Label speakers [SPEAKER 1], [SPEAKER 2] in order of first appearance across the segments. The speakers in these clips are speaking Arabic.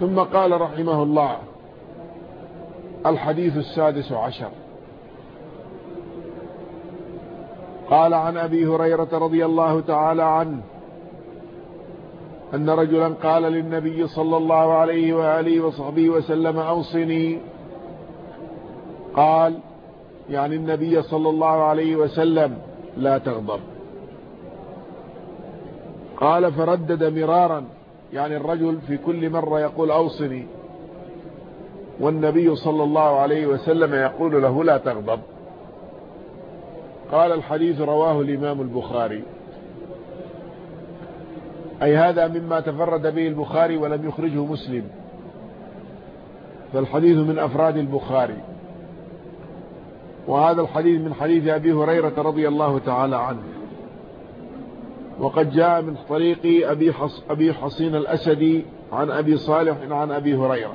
[SPEAKER 1] ثم قال رحمه الله الحديث السادس عشر. قال عن أبي هريرة رضي الله تعالى عنه أن رجلا قال للنبي صلى الله عليه وآله وصحبه وسلم أوصني. قال يعني النبي صلى الله عليه وسلم لا تغضب. قال فردد مرارا. يعني الرجل في كل مرة يقول أوصني والنبي صلى الله عليه وسلم يقول له لا تغضب. قال الحديث رواه الإمام البخاري. أي هذا مما تفرد به البخاري ولم يخرجه مسلم. فالحديث من أفراد البخاري. وهذا الحديث من حديث أبي هريرة رضي الله تعالى عنه. وقد جاء من طريق أبي, حص أبي حصين الأسدي عن أبي صالح عن أبي هريرة.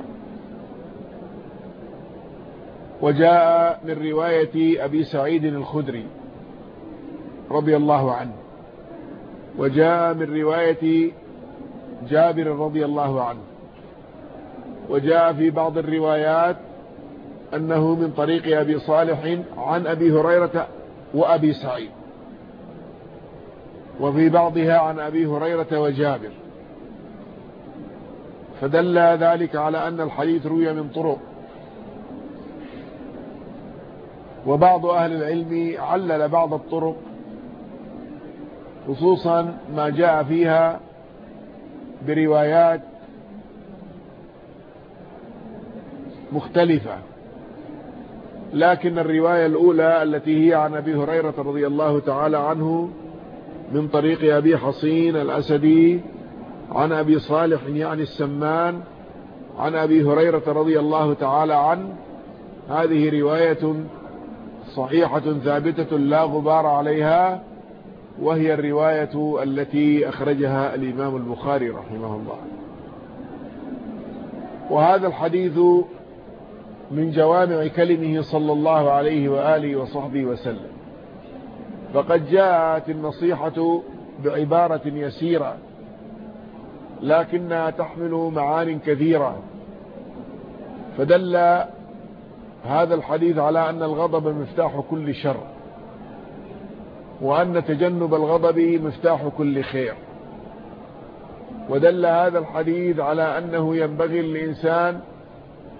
[SPEAKER 1] وجاء من رواية أبي سعيد الخدري رضي الله عنه. وجاء من رواية جابر رضي الله عنه. وجاء في بعض الروايات أنه من طريق أبي صالح عن أبي هريرة وأبي سعيد. وفي بعضها عن أبي هريرة وجابر. فدل ذلك على أن الحديث روي من طرق. وبعض أهل العلم علل بعض الطرق خصوصا ما جاء فيها بروايات مختلفة. لكن الرواية الأولى التي هي عن أبي هريرة رضي الله تعالى عنه من طريق أبي حصين الأسدي عن أبي صالح يعني السمان عن أبي هريرة رضي الله تعالى عنه. هذه رواية صحيحة ثابتة لا غبار عليها وهي الرواية التي أخرجها الإمام البخاري رحمه الله. وهذا الحديث من جوامع كلمه صلى الله عليه وآله وصحبه وسلم. فقد جاءت النصيحة بعبارة يسيرة لكنها تحمل معان كثيرة. فدل هذا الحديث على أن الغضب مفتاح كل شر وأن تجنب الغضب مفتاح كل خير. ودل هذا الحديث على أنه ينبغي للإنسان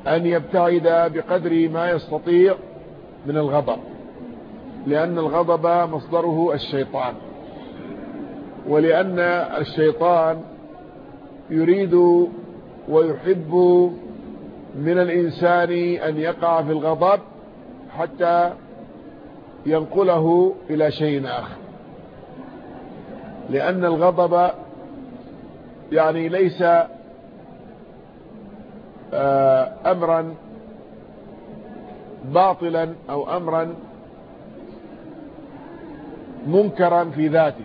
[SPEAKER 1] أن يبتعد بقدر ما يستطيع من الغضب. لأن الغضب مصدره الشيطان. ولأن الشيطان يريد ويحب من الإنسان أن يقع في الغضب حتى ينقله إلى شيء آخر. لأن الغضب يعني ليس آه، أمرا باطلا أو أمرا منكرا في ذاته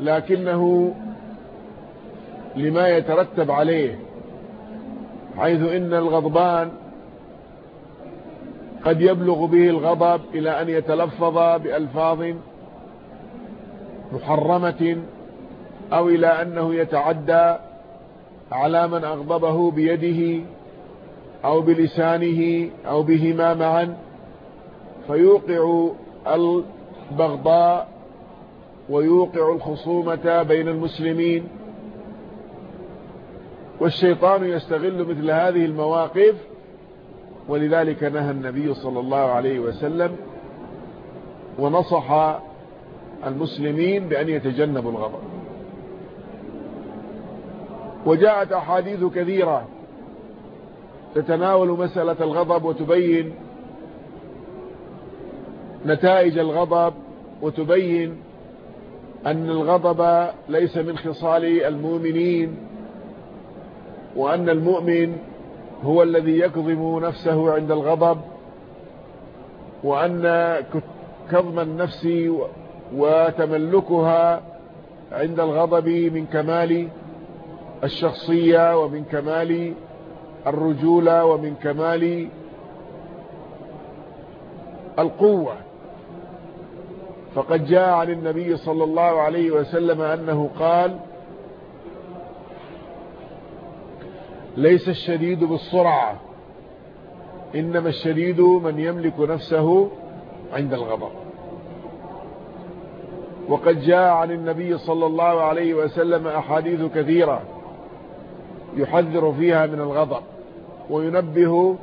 [SPEAKER 1] لكنه لما يترتب عليه حيث إن الغضبان قد يبلغ به الغضب إلى أن يتلفظ بألفاظ محرمة أو إلى أنه يتعدى على من أغضبه بيده أو بلسانه أو بهما معا فيوقع البغضاء ويوقع الخصومة بين المسلمين والشيطان يستغل مثل هذه المواقف ولذلك نهى النبي صلى الله عليه وسلم ونصح المسلمين بأن يتجنبوا الغضب. وجاءت أحاديث كثيرة تتناول مسألة الغضب وتبين نتائج الغضب وتبين أن الغضب ليس من خصال المؤمنين وأن المؤمن هو الذي يكظم نفسه عند الغضب وأن كظم النفس وتملكها عند الغضب من كمال الشخصية ومن كمال الرجولة ومن كمال القوة. فقد جاء عن النبي صلى الله عليه وسلم أنه قال ليس الشديد بالسرعة إنما الشديد من يملك نفسه عند الغضب. وقد جاء عن النبي صلى الله عليه وسلم أحاديث كثيرة يحذر فيها من الغضب وينبه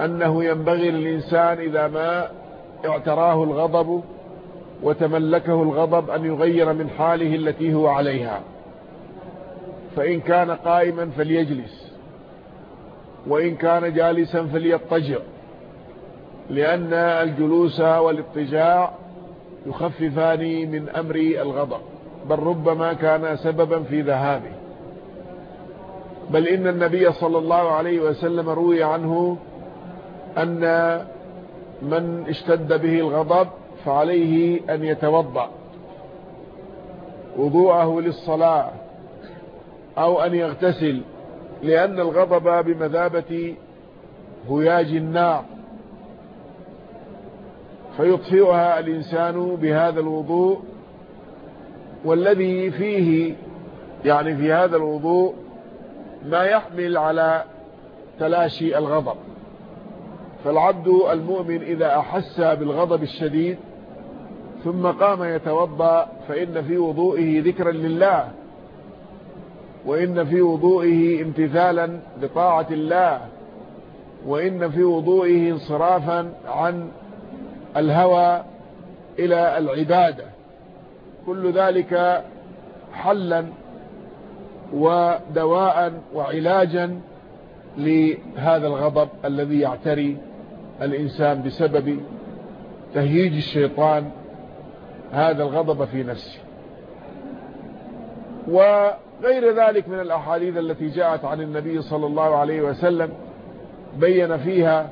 [SPEAKER 1] أنه ينبغي للإنسان إذا ما اعتراه الغضب وتملكه الغضب أن يغير من حاله التي هو عليها. فإن كان قائما فليجلس وإن كان جالسا فليضطجع لأن الجلوس والاضطجاع يخففان من أمر الغضب. بل ربما كان سببا في ذهابه. بل إن النبي صلى الله عليه وسلم روي عنه أن من اشتد به الغضب فعليه أن يتوضأ وضوءه للصلاة أو أن يغتسل لأن الغضب بمثابة هياج النار. فيطفئها الإنسان بهذا الوضوء والذي فيه يعني في هذا الوضوء ما يحمل على تلاشي الغضب. فالعبد المؤمن إذا أحس بالغضب الشديد ثم قام يتوضأ فإن في وضوئه ذكرا لله وإن في وضوئه امتثالا لطاعة الله وإن في وضوئه انصرافا عن الهوى إلى العبادة. كل ذلك حلا ودواء وعلاجا لهذا الغضب الذي يعتري الإنسان بسبب تهييج الشيطان هذا الغضب في نفسه. وغير ذلك من الأحاديث التي جاءت عن النبي صلى الله عليه وسلم بين فيها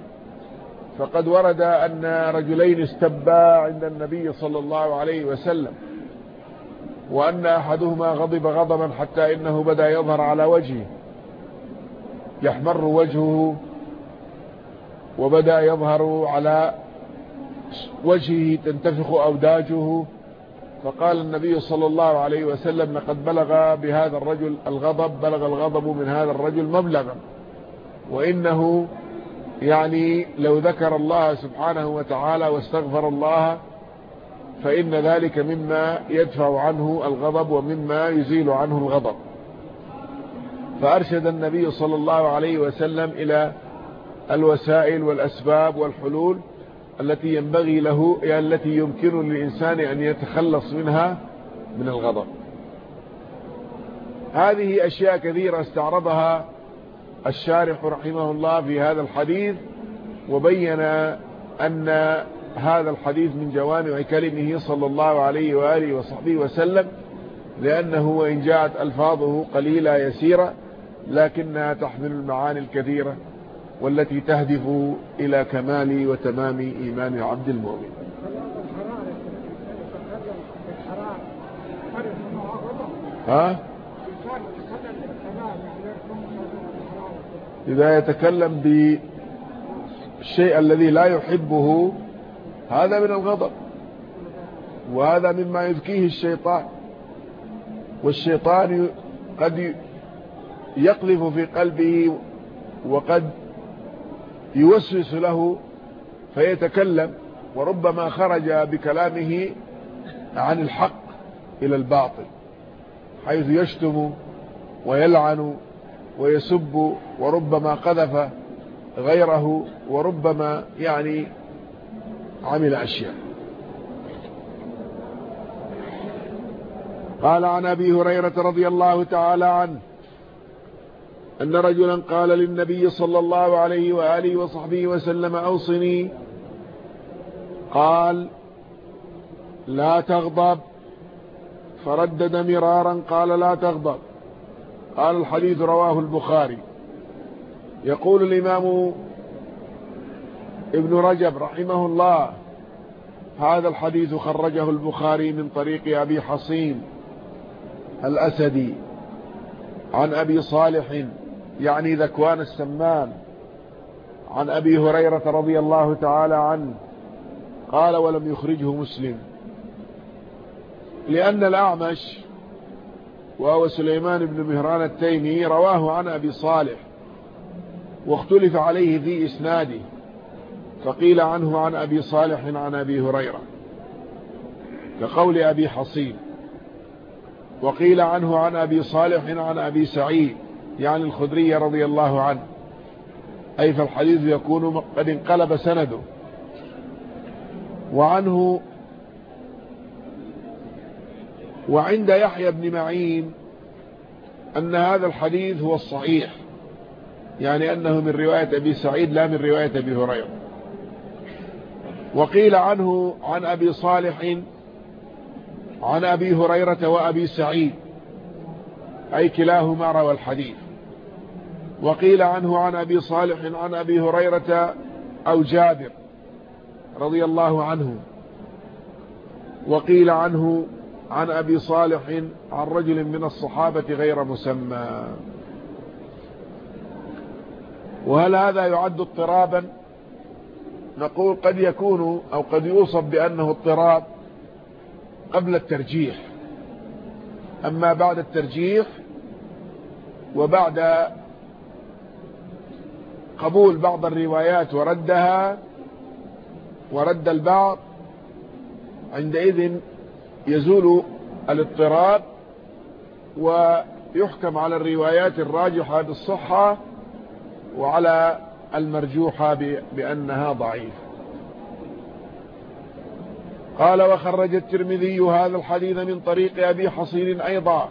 [SPEAKER 1] فقد ورد أن رجلين استبا عند النبي صلى الله عليه وسلم وأن أحدهما غضب غضبا حتى إنه بدأ يظهر على وجهه يحمر وجهه وبدأ يظهر على وجهه تنتفخ أوداجه. فقال النبي صلى الله عليه وسلم لقد بلغ بهذا الرجل الغضب بلغ الغضب من هذا الرجل مبلغا. وإنه يعني لو ذكر الله سبحانه وتعالى واستغفر الله فإن ذلك مما يدفع عنه الغضب ومما يزيل عنه الغضب. فأرشد النبي صلى الله عليه وسلم إلى الوسائل والأسباب والحلول. التي ينبغي له التي يمكن للإنسان أن يتخلص منها من الغضب. هذه أشياء كثيرة استعرضها الشارح رحمه الله في هذا الحديث وبين أن هذا الحديث من جوامع كلمه صلى الله عليه وآله وصحبه وسلم لأنه وإن جاءت ألفاظه قليلة يسيرة لكنها تحمل المعاني الكثيرة. والتي تهدف إلى كمال وتمام إيمان العبد المؤمن. ها؟ إذا يتكلم بالشيء الذي لا يحبه هذا من الغضب وهذا مما يذكيه الشيطان. والشيطان قد يقذف في قلبه وقد يوسوس له فيتكلم وربما خرج بكلامه عن الحق إلى الباطل حيث يشتم ويلعن ويسب وربما قذف غيره وربما يعني عمل أشياء. قال عن أبي هريرة رضي الله تعالى عنه أن رجلا قال للنبي صلى الله عليه وآله وصحبه وسلم أوصني. قال لا تغضب. فردد مرارا قال لا تغضب. قال الحديث رواه البخاري. يقول الإمام ابن رجب رحمه الله هذا الحديث خرجه البخاري من طريق أبي حصين الأسدي عن أبي صالح يعني ذكوان السمان. عن أبي هريرة رضي الله تعالى عنه قال ولم يخرجه مسلم. لأن الأعمش وهو سليمان بن مهران التيمي رواه عن أبي صالح واختلف عليه في إسناده فقيل عنه عن أبي صالح عن أبي هريرة كقول أبي حصين وقيل عنه عن أبي صالح عن أبي سعيد. يعني الخدري رضي الله عنه. أي فالحديث يكون قد انقلب سنده. وعنه وعند يحيى بن معين أن هذا الحديث هو الصحيح. يعني أنه من رواية أبي سعيد لا من رواية أبي هريرة. وقيل عنه عن أبي صالح عن أبي هريرة وأبي سعيد. أي كلاهما روى الحديث. وقيل عنه عن أبي صالح عن أبي هريرة أو جابر رضي الله عنه. وقيل عنه عن أبي صالح عن رجل من الصحابة غير مسمى. وهل هذا يعد اضطرابا؟ نقول قد يكون أو قد يوصف بأنه اضطراب قبل الترجيح. أما بعد الترجيح وبعد قبول بعض الروايات وردها ورد البعض عندئذ يزول الاضطراب ويحكم على الروايات الراجحة بالصحة وعلى المرجوحة بأنها ضعيفة. قال وخرج الترمذي هذا الحديث من طريق أبي حصين أيضا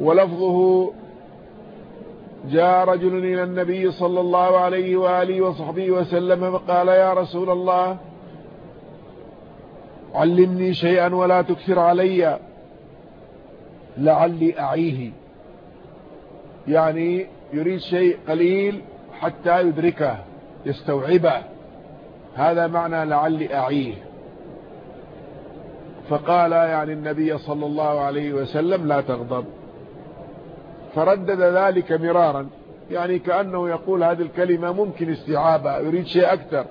[SPEAKER 1] ولفظه جاء رجل إلى النبي صلى الله عليه وآله وصحبه وسلم فقال يا رسول الله علمني شيئا ولا تكثر علي لعلي أعيه. يعني يريد شيء قليل حتى يدركه يستوعبه. هذا معنى لعلي أعيه. فقال يعني النبي صلى الله عليه وسلم لا تغضب. فردد ذلك مرارا. يعني كأنه يقول هذه الكلمة ممكن استيعابها يريد شيء أكثر.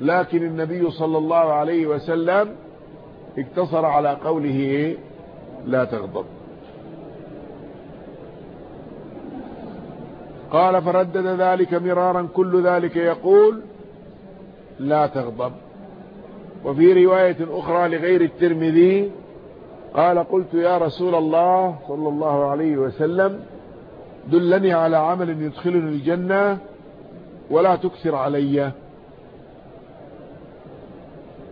[SPEAKER 1] لكن النبي صلى الله عليه وسلم اقتصر على قوله لا تغضب. قال فردد ذلك مرارا كل ذلك يقول لا تغضب. وفي رواية أخرى لغير الترمذي قال قلت يا رسول الله صلى الله عليه وسلم دلني على عمل يدخلني الجنة ولا تكثر علي.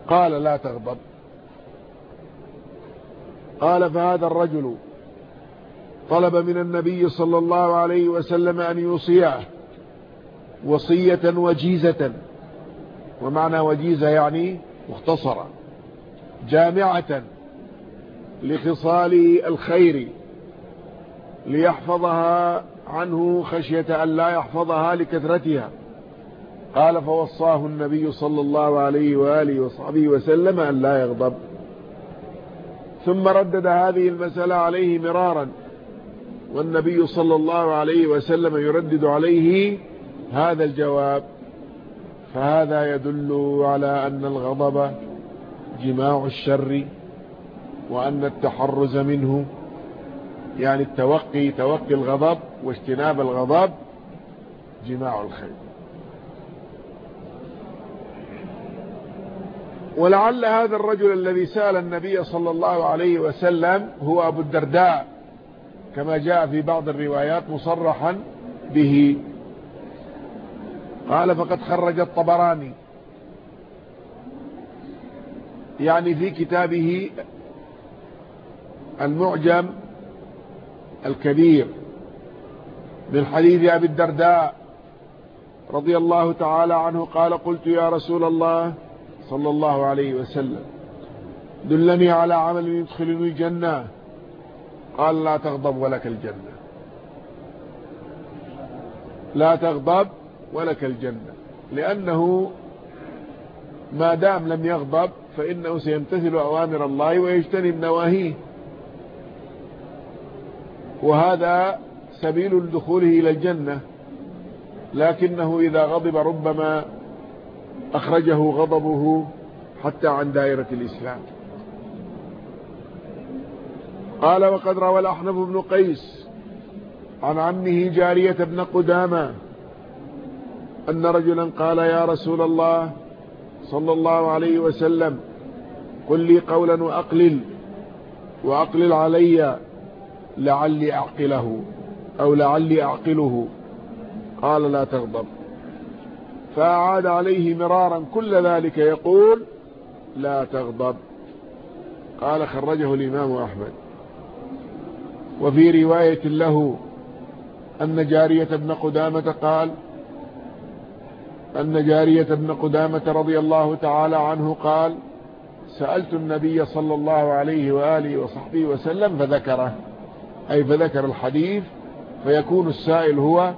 [SPEAKER 1] قال لا تغضب. قال فهذا الرجل طلب من النبي صلى الله عليه وسلم أن يوصيه وصية وجيزة. ومعنى وجيزة يعني مختصرة. جامعة لخصال الخير ليحفظها عنه خشية أن لا يحفظها لكثرتها. قال فوصاه النبي صلى الله عليه وآله وصحبه وسلم أن لا يغضب. ثم ردد هذه المسألة عليه مرارا والنبي صلى الله عليه وسلم يردد عليه هذا الجواب فهذا يدل على أن الغضب جماع الشر. وأن التحرز منه يعني التوقي توقي الغضب واجتناب الغضب جماع الخير. ولعل هذا الرجل الذي سأل النبي صلى الله عليه وسلم هو أبو الدرداء كما جاء في بعض الروايات مصرحا به. قال فقد خرج الطبراني. يعني في كتابه المعجم الكبير من حديث أبي الدرداء رضي الله تعالى عنه قال قلت يا رسول الله صلى الله عليه وسلم دلني على عمل يدخلني الجنة. قال لا تغضب ولك الجنة. لا تغضب ولك الجنة. لأنه ما دام لم يغضب فإنه سيمتثل أوامر الله ويجتنب نواهيه. وهذا سبيل دخوله إلى الجنة لكنه إذا غضب ربما أخرجه غضبه حتى عن دائرة الإسلام. قال وقد روى الأحنف بن قيس عن عمه جارية بن قدامة أن رجلا قال يا رسول الله صلى الله عليه وسلم قل لي قولا وأقلل وأقلل علي لعلي أعقله أو لعلي أعقله. قال لا تغضب. فأعاد عليه مرارا كل ذلك يقول لا تغضب. قال خرجه الإمام أحمد. وفي رواية له أن جارية ابن قدامة قال أن جارية ابن قدامة رضي الله تعالى عنه قال سألت النبي صلى الله عليه وآله وصحبه وسلم فذكره. أي فذكر الحديث فيكون السائل هو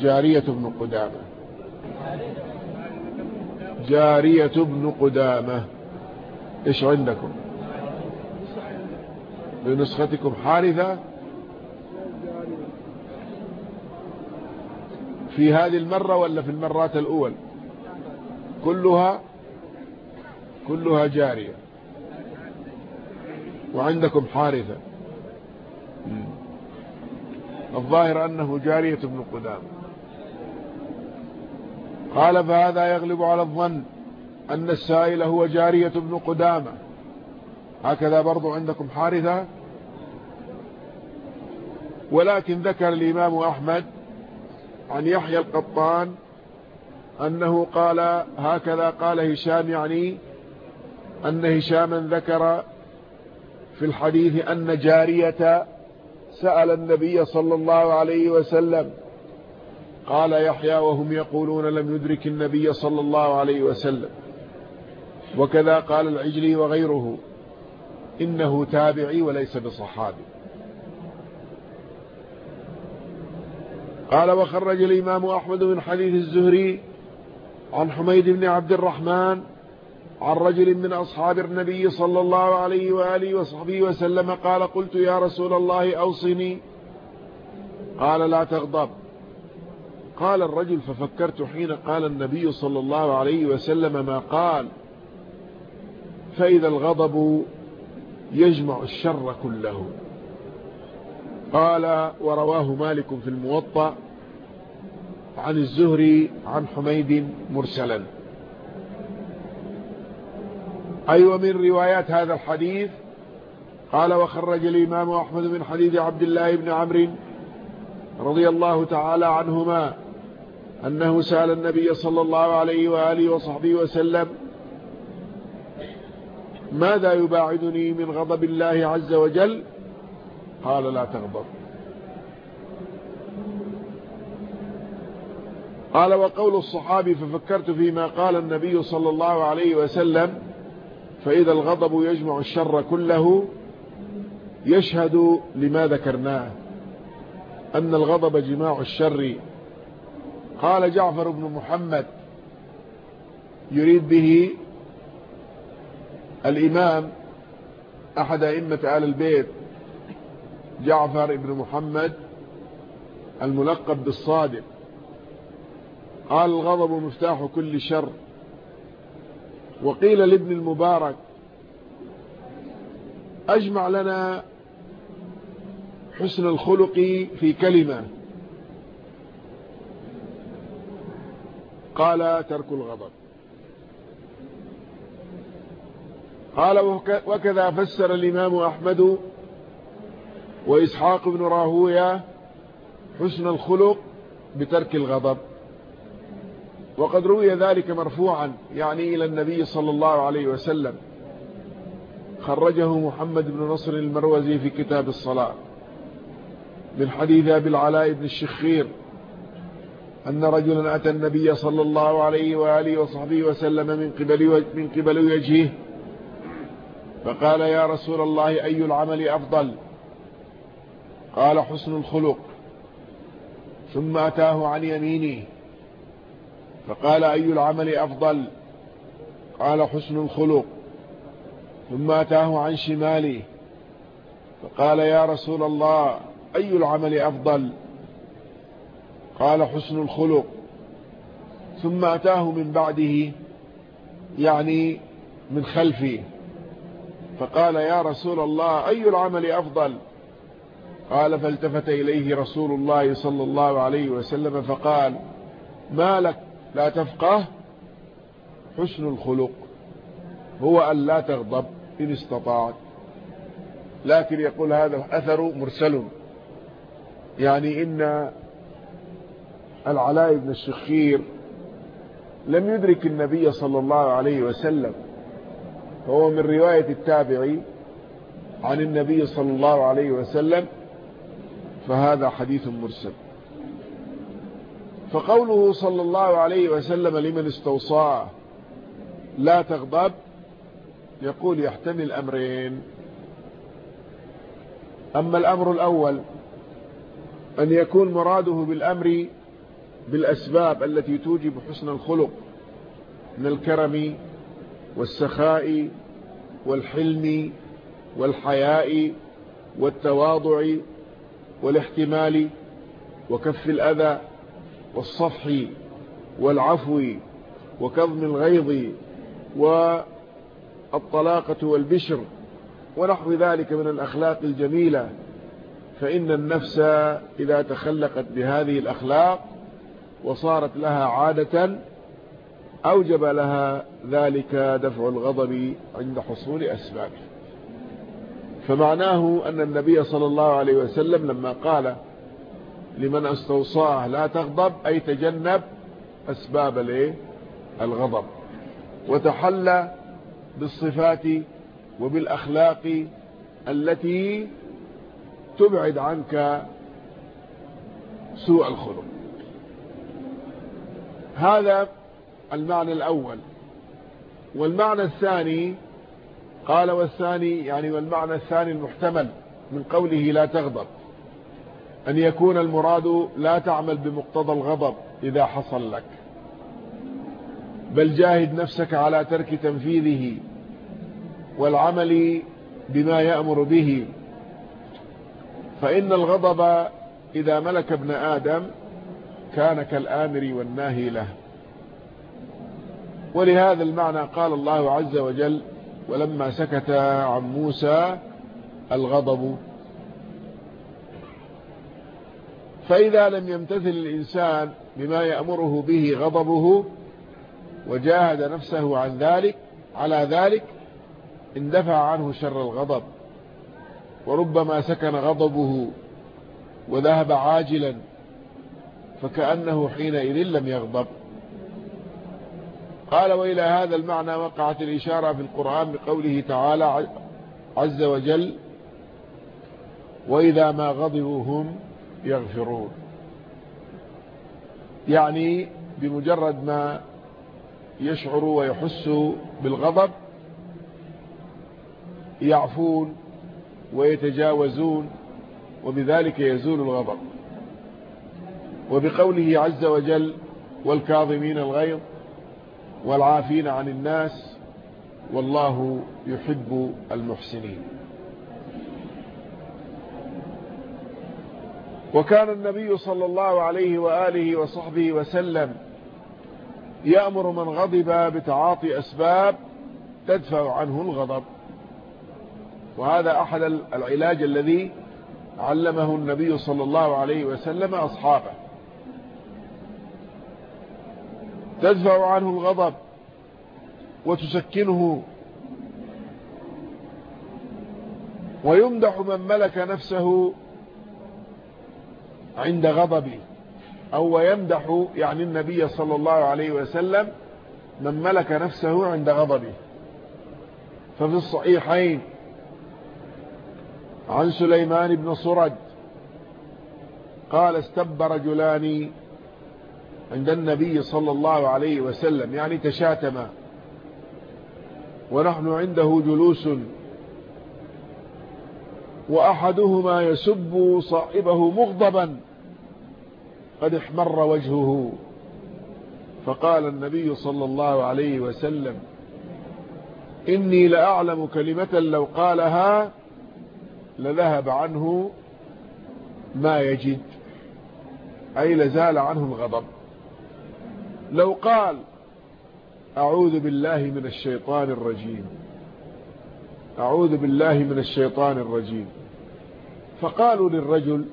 [SPEAKER 1] جارية بن قدامة. جارية بن قدامة. إيش عندكم؟ بنسختكم حارثة؟ في هذه المرة ولا في المرات الأول؟ كلها كلها جارية. وعندكم حارثة. الظاهر أنه جارية بن قدام. قال فهذا يغلب على الظن أن السائل هو جارية بن قدامة. هكذا برضو عندكم حارثة. ولكن ذكر الإمام أحمد عن يحيى القطان أنه قال هكذا قال هشام يعني أن هشاما ذكر في الحديث أن جارية سأل النبي صلى الله عليه وسلم قال يحيى وهم يقولون لم يدرك النبي صلى الله عليه وسلم. وكذا قال العجلي وغيره إنه تابعي وليس بصحابي. قال وخرج الإمام أحمد من حديث الزهري عن حميد بن عبد الرحمن عن رجل من أصحاب النبي صلى الله عليه وآله وصحبه وسلم قال قلت يا رسول الله أوصني. قال لا تغضب. قال الرجل ففكرت حين قال النبي صلى الله عليه وسلم ما قال. فإذا الغضب يجمع الشر كله. قال ورواه مالك في الموطأ عن الزهري عن حميد مرسلا. أي أيوة ومن روايات هذا الحديث. قال وخرج الإمام أحمد من حديث عبد الله بن عمرو رضي الله تعالى عنهما أنه سأل النبي صلى الله عليه وآله وصحبه وسلم ماذا يباعدني من غضب الله عز وجل؟ قال لا تغضب. قال وقول الصحابي ففكرت فيما قال النبي صلى الله عليه وسلم فإذا الغضب يجمع الشر كله يشهد لما ذكرناه. أن الغضب جماع الشر. قال جعفر بن محمد يريد به الإمام أحد أئمة آل البيت جعفر بن محمد الملقب بالصادق. قال الغضب مفتاح كل شر. وقيل لابن المبارك أجمع لنا حسن الخلق في كلمة. قال ترك الغضب. قال وكذا فسر الإمام أحمد وإسحاق بن راهوية حسن الخلق بترك الغضب. وقد روي ذلك مرفوعا يعني إلى النبي صلى الله عليه وسلم. خرجه محمد بن نصر المروزي في كتاب الصلاة من حديث أبي العلاء بن الشخير أن رجلا أتى النبي صلى الله عليه وآله وصحبه وسلم من قبل, من قبل وجهه فقال يا رسول الله أي العمل أفضل؟ قال حسن الخلق. ثم أتاه عن يمينه. فقال أي العمل أفضل؟ قال حسن الخلق. ثم أتاه عن شماله. فقال يا رسول الله أي العمل أفضل؟ قال حسن الخلق. ثم أتاه من بعده يعني من خلفه. فقال يا رسول الله أي العمل أفضل؟ قال فالتفت إليه رسول الله صلى الله عليه وسلم فقال ما لك لا تفقه حسن الخلق. هو أن لا تغضب إن استطعت. لكن يقول هذا أثر مرسل. يعني إن العلاء بن الشخير لم يدرك النبي صلى الله عليه وسلم. هو من رواية التابعي عن النبي صلى الله عليه وسلم فهذا حديث مرسل. فقوله صلى الله عليه وسلم لمن استوصاه لا تغضب يقول يحتمل أمرين أما الأمر الأول أن يكون مراده بالأمر بالأسباب التي توجب حسن الخلق من الكرم والسخاء والحلم والحياء والتواضع والاحتمال وكف الأذى والصفح والعفو وكظم الغيظ والطلاقة والبشر ونحو ذلك من الأخلاق الجميلة فإن النفس إذا تخلقت بهذه الأخلاق وصارت لها عادة أوجب لها ذلك دفع الغضب عند حصول أسبابه فمعناه أن النبي صلى الله عليه وسلم لما قال لمن استوصاه. لا تغضب أي تجنب أسباب الغضب. وتحلى بالصفات وبالأخلاق التي تبعد عنك سوء الخلق. هذا المعنى الأول. والمعنى الثاني قال والثاني يعني والمعنى الثاني المحتمل من قوله لا تغضب. أن يكون المراد لا تعمل بمقتضى الغضب إذا حصل لك. بل جاهد نفسك على ترك تنفيذه والعمل بما يأمر به. فإن الغضب إذا ملك ابن آدم كان كالآمر والناهي له. ولهذا المعنى قال الله عز وجل ولما سكت عن موسى الغضب فإذا لم يمتثل الإنسان بما يأمره به غضبه وجاهد نفسه عن ذلك على ذلك اندفع عنه شر الغضب. وربما سكن غضبه وذهب عاجلا فكأنه حينئذ لم يغضب. قال وإلى هذا المعنى وقعت الإشارة في القرآن بقوله تعالى عز وجل وإذا ما غضبوا هم يغفرون. يعني بمجرد ما يشعروا ويحسوا بالغضب يعفون ويتجاوزون وبذلك يزول الغضب. وبقوله عز وجل والكاظمين الغيظ والعافين عن الناس والله يحب المحسنين. وكان النبي صلى الله عليه وآله وصحبه وسلم يأمر من غضب بتعاطي أسباب تدفع عنه الغضب. وهذا أحد العلاج الذي علمه النبي صلى الله عليه وسلم أصحابه. تدفع عنه الغضب وتسكنه. ويمدح من ملك نفسه عند غضبه. أو يمدح يعني النبي صلى الله عليه وسلم من ملك نفسه عند غضبه. ففي الصحيحين عن سليمان بن صرد قال استب رجلان عند النبي صلى الله عليه وسلم يعني تشاتما. ونحن عنده جلوس. وأحدهما يسب صاحبه مغضبا. قد احمر وجهه. فقال النبي صلى الله عليه وسلم إني لأعلم كلمة لو قالها لذهب عنه ما يجد. أي لزال عنه الغضب لو قال أعوذ بالله من الشيطان الرجيم. أعوذ بالله من الشيطان الرجيم. فقالوا للرجل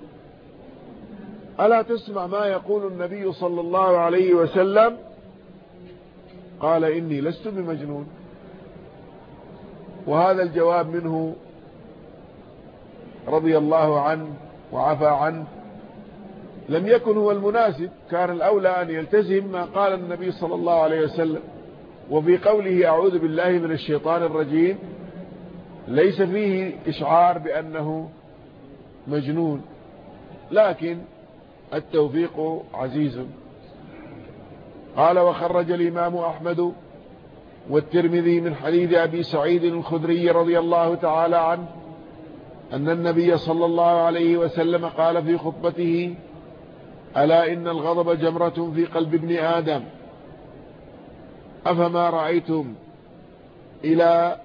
[SPEAKER 1] ألا تسمع ما يقول النبي صلى الله عليه وسلم؟ قال إني لست بمجنون. وهذا الجواب منه رضي الله عنه وعفى عنه. لم يكن هو المناسب كان الأولى أن يلتزم ما قال النبي صلى الله عليه وسلم. وفي قوله أعوذ بالله من الشيطان الرجيم ليس فيه إشعار بأنه مجنون. لكن التوفيق عزيز. قال وخرج الإمام أحمد والترمذي من حديث أبي سعيد الخدري رضي الله تعالى عنه أن النبي صلى الله عليه وسلم قال في خطبته ألا إن الغضب جمرة في قلب ابن آدم؟ أفما رأيتم إلى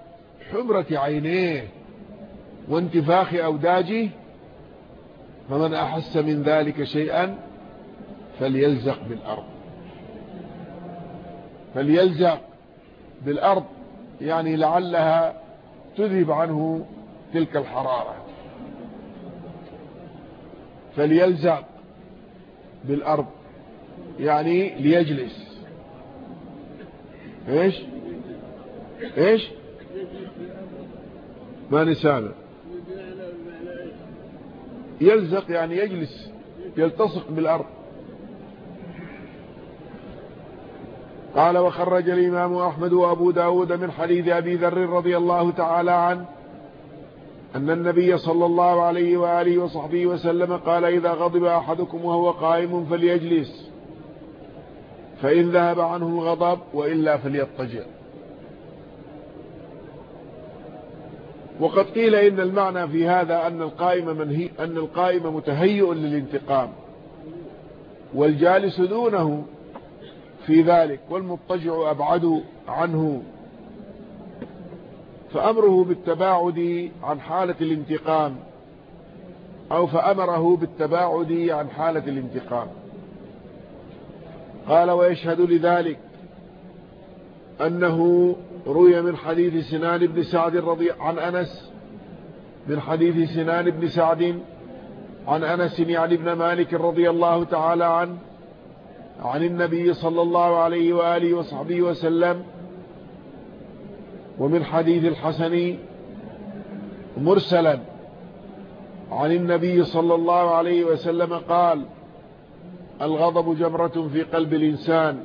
[SPEAKER 1] حمرة عينيه وانتفاخ أوداجه؟ فمن أحس من ذلك شيئا فليلزق بالأرض. فليلزق بالأرض يعني لعلها تذهب عنه تلك الحرارة. فليلزق بالأرض يعني ليجلس. إيش؟ إيش؟ ما نسانا. يلزق يعني يجلس يلتصق بالأرض. قال وخرج الإمام أحمد وأبو داود من حديث أبي ذر رضي الله تعالى عنه أن النبي صلى الله عليه وآله وصحبه وسلم قال إذا غضب أحدكم وهو قائم فليجلس فإن ذهب عنه الغضب وإلا فليضطجع. وقد قيل إن المعنى في هذا أن القائم منهي أن القائم متهيئ للانتقام. والجالس دونه في ذلك والمضطجع أبعد عنه. فأمره بالتباعد عن حالة الانتقام أو فأمره بالتباعد عن حالة الانتقام. قال ويشهد لذلك أنه روي من حديث سنان بن سعد رضي عن أنس من حديث سنان بن سعد عن أنس يعني ابن مالك رضي الله تعالى عنه عن النبي صلى الله عليه وآله وصحبه وسلم ومن حديث الحسن مرسلا عن النبي صلى الله عليه وسلم قال الغضب جمرة في قلب الإنسان.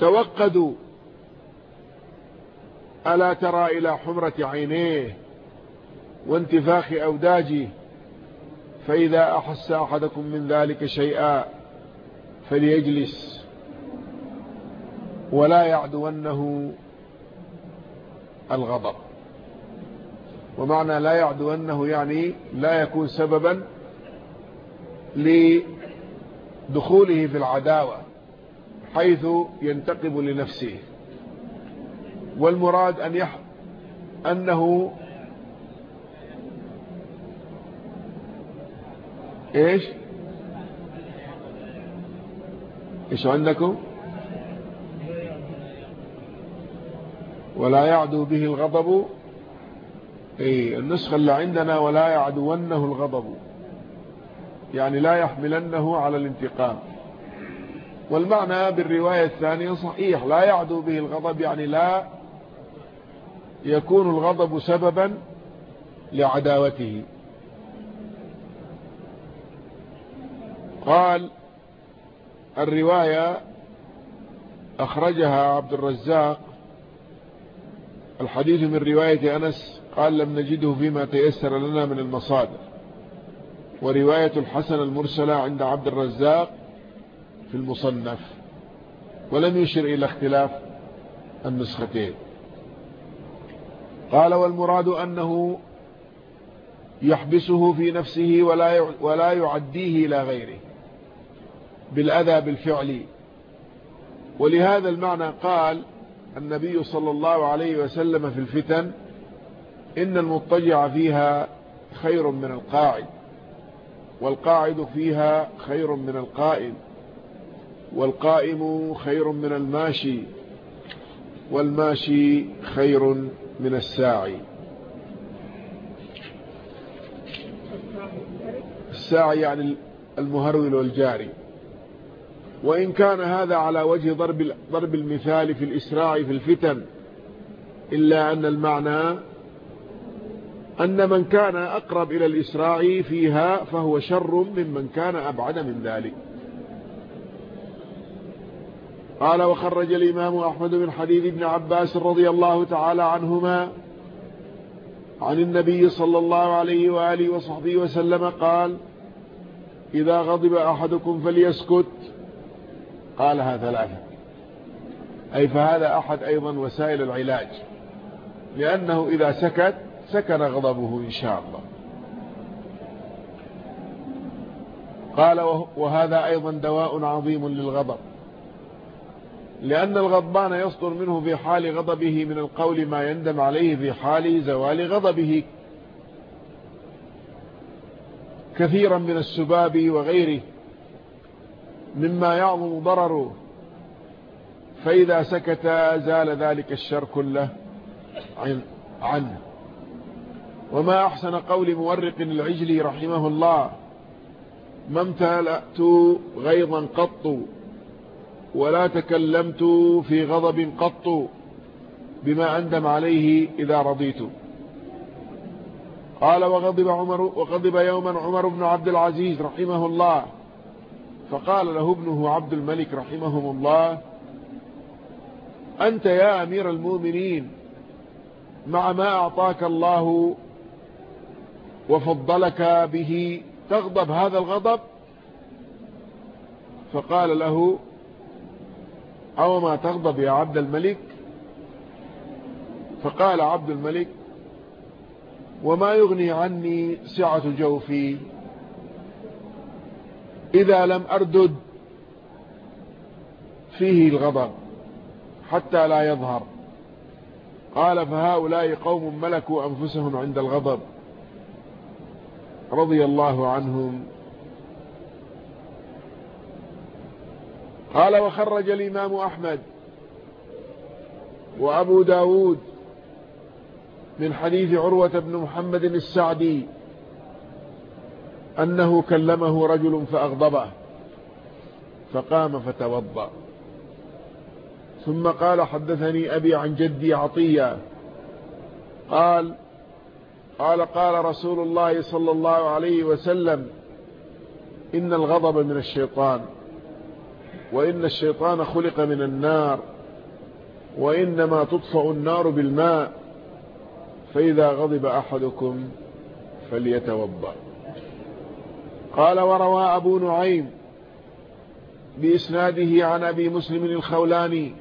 [SPEAKER 1] توقدوا. ألا ترى إلى حمرة عينيه وانتفاخ أوداجه فإذا أحس أحدكم من ذلك شيئا فليجلس. ولا يعدونه الغضب. ومعنى لا يعدونه يعني لا يكون سببا لدخوله في العداوة. حيث ينتقب لنفسه. والمراد أن يح أنه إيش؟ إيش عندكم؟ ولا يعدو به الغضب. إي النسخة اللي عندنا ولا يعدونه الغضب. يعني لا يحملنه على الانتقام. والمعنى بالرواية الثانية صحيح لا يعدو به الغضب يعني لا يكون الغضب سببا لعداوته. قال الرواية أخرجها عبد الرزاق الحديث من رواية أنس قال لم نجده فيما تيسر لنا من المصادر. ورواية الحسن المرسلة عند عبد الرزاق في المصنف ولم يشر إلى اختلاف النسختين. قال والمراد أنه يحبسه في نفسه ولا ولا يعديه إلى غيره بالأذى بالفعل. ولهذا المعنى قال النبي صلى الله عليه وسلم في الفتن إن المضطجع فيها خير من القاعد والقاعد فيها خير من القائم والقائم خير من الماشي والماشي خير من الساعي. الساعي يعني المهرول والجاري. وإن كان هذا على وجه ضرب ضرب المثال في الإسراع في الفتن إلا أن المعنى أن من كان أقرب إلى الإسراع فيها فهو شر ممن كان أبعد من ذلك. قال وخرج الإمام أحمد بن حديث ابن عباس رضي الله تعالى عنهما عن النبي صلى الله عليه وآله وصحبه وسلم قال إذا غضب أحدكم فليسكت. قالها ثلاثة أي فهذا أحد أيضا وسائل العلاج لأنه إذا سكت سكن غضبه إن شاء الله. قال وهذا أيضا دواء عظيم للغضب. لأن الغضبان يصدر منه في حال غضبه من القول ما يندم عليه في حال زوال غضبه. كثيرا من السباب وغيره. مما يعظم ضرره. فإذا سكت زال ذلك الشر كله عنه. وما أحسن قول مورق العجلي رحمه الله. ما امتلأت غيظا قط ولا تكلمت في غضب قط بما أندم عليه إذا رضيت. قال وغضب عمر وغضب يوما عمر بن عبد العزيز رحمه الله. فقال له ابنه عبد الملك رحمهم الله أنت يا أمير المؤمنين مع ما أعطاك الله وفضلك به تغضب هذا الغضب؟ فقال له أو ما تغضب يا عبد الملك؟ فقال عبد الملك وما يغني عني سعة جوفي؟ إذا لم أردد فيه الغضب حتى لا يظهر. قال فهؤلاء قوم ملكوا أنفسهم عند الغضب. رضي الله عنهم. قال وخرج الإمام أحمد وأبو داود من حديث عروة بن محمد السعدي أنه كلمه رجل فأغضبه فقام فتوضأ. ثم قال حدثني أبي عن جدي عطية. قال قال قال رسول الله صلى الله عليه وسلم إن الغضب من الشيطان. وإن الشيطان خلق من النار وإنما تطفأ النار بالماء فإذا غضب أحدكم فليتوضأ. قال وروى أبو نعيم بإسناده عن أبي مسلم الخولاني